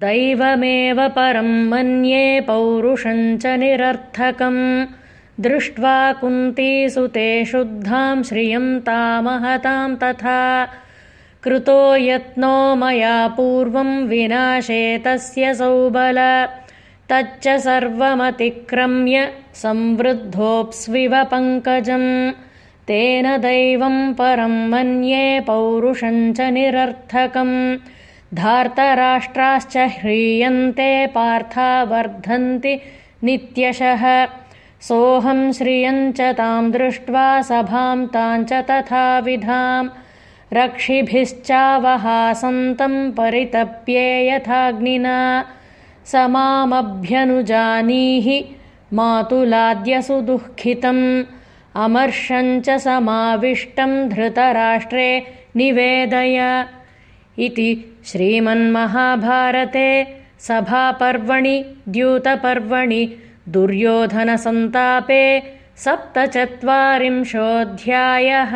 दैवमेव परं मन्ये पौरुषं च निरर्थकम्। दृष्ट्वा कुन्तीसुते शुद्धां श्रियं तामहतां तथा। कृतो यत्नो मया पूर्वं विनाशे तस्य सौबल। तच्च सर्वमतिक्रम्य संवृद्धोऽप्स्विव पङ्कजम्। तेन दैवं परं मन्ये पौरुषं च निरर्थकम् धार्तराष्ट्राश्च ह्रियन्ते पार्था वर्धन्ति नित्यशः। सोऽहं श्रियञ्च तां दृष्ट्वा सभां ताञ्च तथाविधाम् रक्षिभिश्चावहासन्तं परितप्ये यथाग्निना। स मामभ्यनुजानीहि मातुलाद्यसु दुःखितम्। अमर्षञ्च समाविष्टं धृतराष्ट्रे निवेदय इति श्रीमन्महाभारते सभापर्वणि द्यूतपर्वणि दुर्योधनसन्तापे सप्तचत्वारिंशोऽध्यायः